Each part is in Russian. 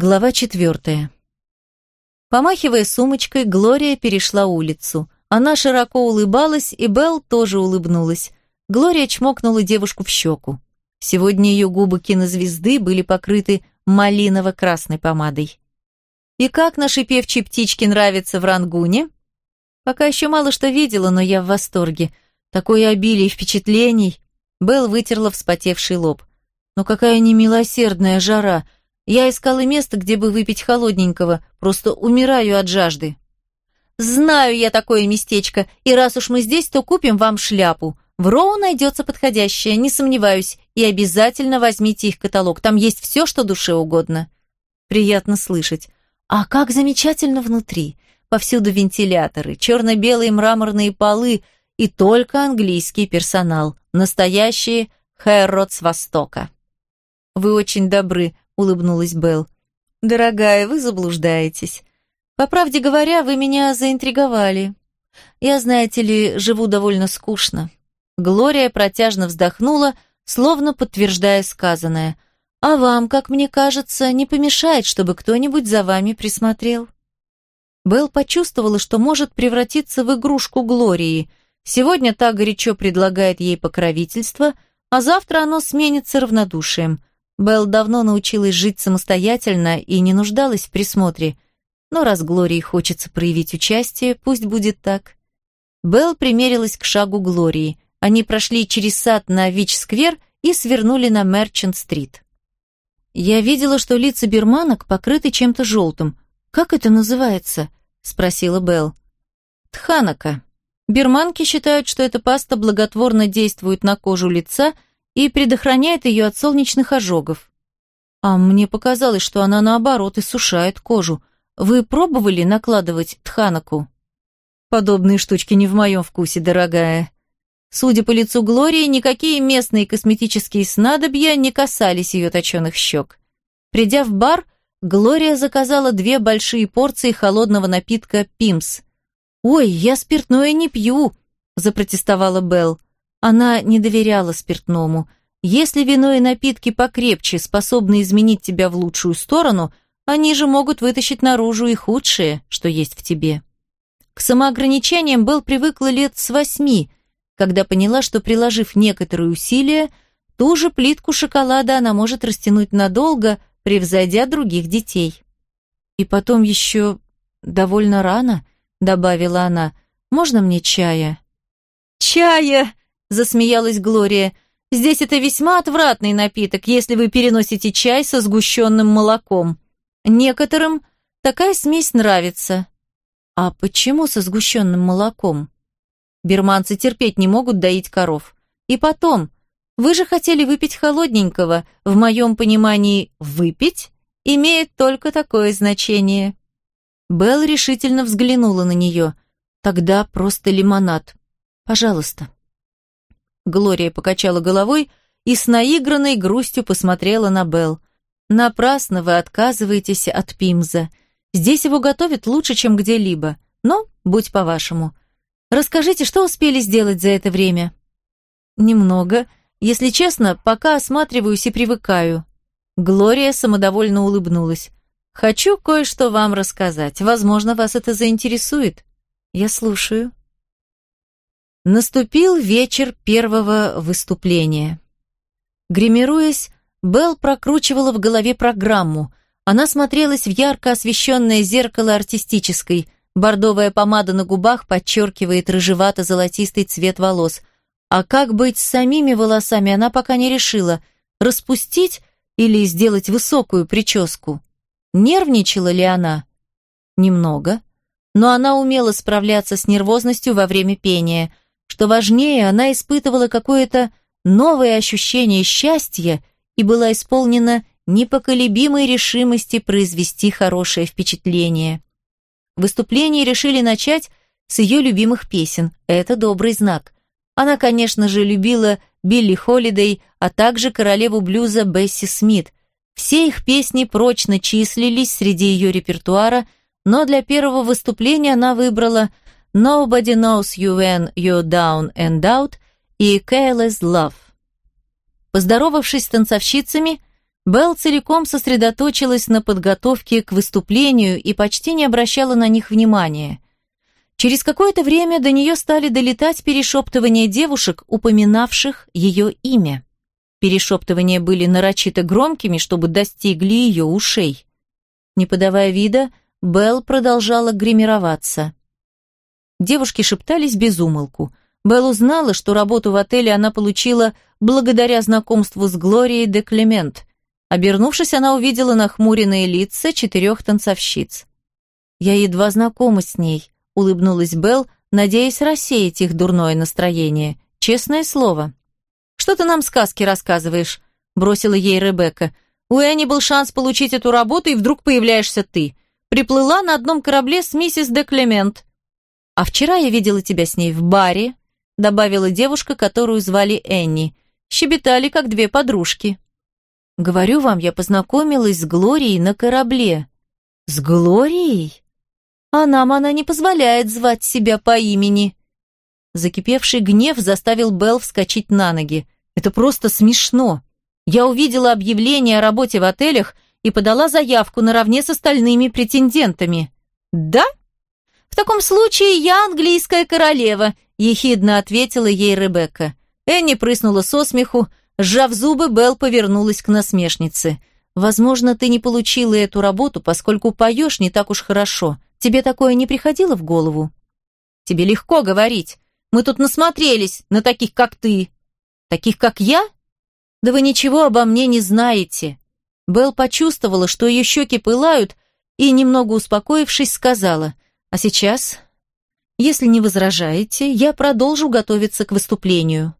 Глава четвертая. Помахивая сумочкой, Глория перешла улицу. Она широко улыбалась, и Белл тоже улыбнулась. Глория чмокнула девушку в щеку. Сегодня ее губы кинозвезды были покрыты малиново-красной помадой. «И как наши певчие птички нравятся в Рангуне?» «Пока еще мало что видела, но я в восторге. Такое обилие впечатлений!» Белл вытерла вспотевший лоб. «Но какая немилосердная жара! Я искала место, где бы выпить холодненького, просто умираю от жажды». «Знаю я такое местечко, и раз уж мы здесь, то купим вам шляпу. В Роу найдется подходящая, не сомневаюсь, и обязательно возьмите их каталог, там есть все, что душе угодно». «Приятно слышать. А как замечательно внутри. Повсюду вентиляторы, черно-белые мраморные полы и только английский персонал. Настоящие Хэррот с Востока». «Вы очень добры», — улыбнулась Белл. «Дорогая, вы заблуждаетесь. По правде говоря, вы меня заинтриговали. Я, знаете ли, живу довольно скучно. Глория протяжно вздохнула, словно подтверждая сказанное. А вам, как мне кажется, не помешает, чтобы кто-нибудь за вами присмотрел. Белл почувствовала, что может превратиться в игрушку Глории. Сегодня та горячо предлагает ей покровительство, а завтра оно сменится равнодушием. Белл давно научилась жить самостоятельно и не нуждалась в присмотре – но раз Глории хочется проявить участие, пусть будет так. Белл примерилась к шагу Глории. Они прошли через сад на Вич-сквер и свернули на Мерчант-стрит. «Я видела, что лица берманок покрыты чем-то желтым. Как это называется?» — спросила Белл. «Тханака. Берманки считают, что эта паста благотворно действует на кожу лица и предохраняет ее от солнечных ожогов. А мне показалось, что она, наоборот, иссушает кожу. Вы пробовали накладывать тханаку? Подобные штучки не в моем вкусе, дорогая. Судя по лицу Глории, никакие местные косметические снадобья не касались ее точеных щек. Придя в бар, Глория заказала две большие порции холодного напитка «Пимс». «Ой, я спиртное не пью», – запротестовала Белл. Она не доверяла спиртному. Если вино и напитки покрепче способны изменить тебя в лучшую сторону – они же могут вытащить наружу и худшее, что есть в тебе. К самоограничениям Белл привыкла лет с восьми, когда поняла, что, приложив некоторые усилия, ту же плитку шоколада она может растянуть надолго, превзойдя других детей. И потом еще довольно рано, добавила она, можно мне чая? Чая, засмеялась Глория. Здесь это весьма отвратный напиток, если вы переносите чай со сгущенным молоком. Некоторым такая смесь нравится. А почему со сгущенным молоком? Берманцы терпеть не могут доить коров. И потом, вы же хотели выпить холодненького. В моем понимании «выпить» имеет только такое значение. Белл решительно взглянула на нее. Тогда просто лимонад. Пожалуйста. Глория покачала головой и с наигранной грустью посмотрела на Белл. Напрасно вы отказываетесь от пимза. Здесь его готовят лучше, чем где-либо. Но, будь по-вашему. Расскажите, что успели сделать за это время? Немного. Если честно, пока осматриваюсь и привыкаю. Глория самодовольно улыбнулась. Хочу кое-что вам рассказать. Возможно, вас это заинтересует. Я слушаю. Наступил вечер первого выступления. Гримируясь, Белл прокручивала в голове программу. Она смотрелась в ярко освещенное зеркало артистической. Бордовая помада на губах подчеркивает рыжевато-золотистый цвет волос. А как быть с самими волосами, она пока не решила. Распустить или сделать высокую прическу? Нервничала ли она? Немного. Но она умела справляться с нервозностью во время пения. Что важнее, она испытывала какое-то новое ощущение счастья и была исполнена непоколебимой решимости произвести хорошее впечатление. Выступление решили начать с ее любимых песен. Это добрый знак. Она, конечно же, любила Билли Холидей, а также королеву блюза Бесси Смит. Все их песни прочно числились среди ее репертуара, но для первого выступления она выбрала «Nobody knows you when you're down and out» и «Careless Love». Поздоровавшись с танцовщицами, Белл целиком сосредоточилась на подготовке к выступлению и почти не обращала на них внимания. Через какое-то время до нее стали долетать перешептывания девушек, упоминавших ее имя. Перешептывания были нарочито громкими, чтобы достигли ее ушей. Не подавая вида, Белл продолжала гримироваться. Девушки шептались без умолку. Белл узнала, что работу в отеле она получила благодаря знакомству с Глорией де Клемент. Обернувшись, она увидела нахмуренные лица четырех танцовщиц. «Я едва знакома с ней», — улыбнулась Белл, надеясь рассеять их дурное настроение. «Честное слово». «Что ты нам сказки рассказываешь?» — бросила ей Ребекка. «У Энни был шанс получить эту работу, и вдруг появляешься ты. Приплыла на одном корабле с миссис де Клемент. А вчера я видела тебя с ней в баре», — добавила девушка, которую звали Энни. «Щебетали, как две подружки». «Говорю вам, я познакомилась с Глорией на корабле». «С Глорией?» «А нам она не позволяет звать себя по имени», Закипевший гнев заставил Белл вскочить на ноги. «Это просто смешно. Я увидела объявление о работе в отелях и подала заявку наравне с остальными претендентами». «Да? В таком случае я английская королева», ехидно ответила ей Ребекка. Энни прыснула со смеху, сжав зубы, Белл повернулась к насмешнице. «Возможно, ты не получила эту работу, поскольку поешь не так уж хорошо. Тебе такое не приходило в голову?» «Тебе легко говорить. Мы тут насмотрелись на таких, как ты. Таких, как я? Да вы ничего обо мне не знаете. Белл почувствовала, что ее щеки пылают, и, немного успокоившись, сказала, «А сейчас, если не возражаете, я продолжу готовиться к выступлению».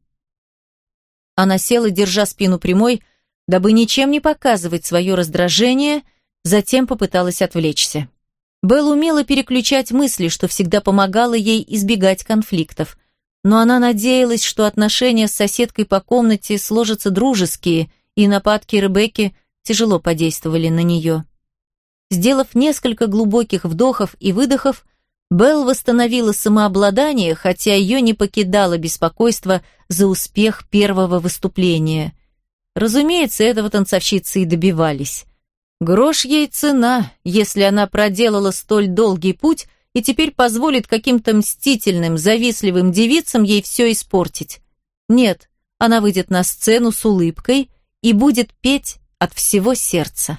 Она села, держа спину прямой, дабы ничем не показывать свое раздражение, затем попыталась отвлечься. Белл умела переключать мысли, что всегда помогало ей избегать конфликтов. Но она надеялась, что отношения с соседкой по комнате сложатся дружеские, и нападки Ребекки тяжело подействовали на нее. Сделав несколько глубоких вдохов и выдохов, Белл восстановила самообладание, хотя ее не покидало беспокойство за успех первого выступления. Разумеется, этого танцовщицы и добивались. Грош ей цена, если она проделала столь долгий путь и теперь позволит каким-то мстительным, завистливым девицам ей все испортить. Нет, она выйдет на сцену с улыбкой и будет петь от всего сердца.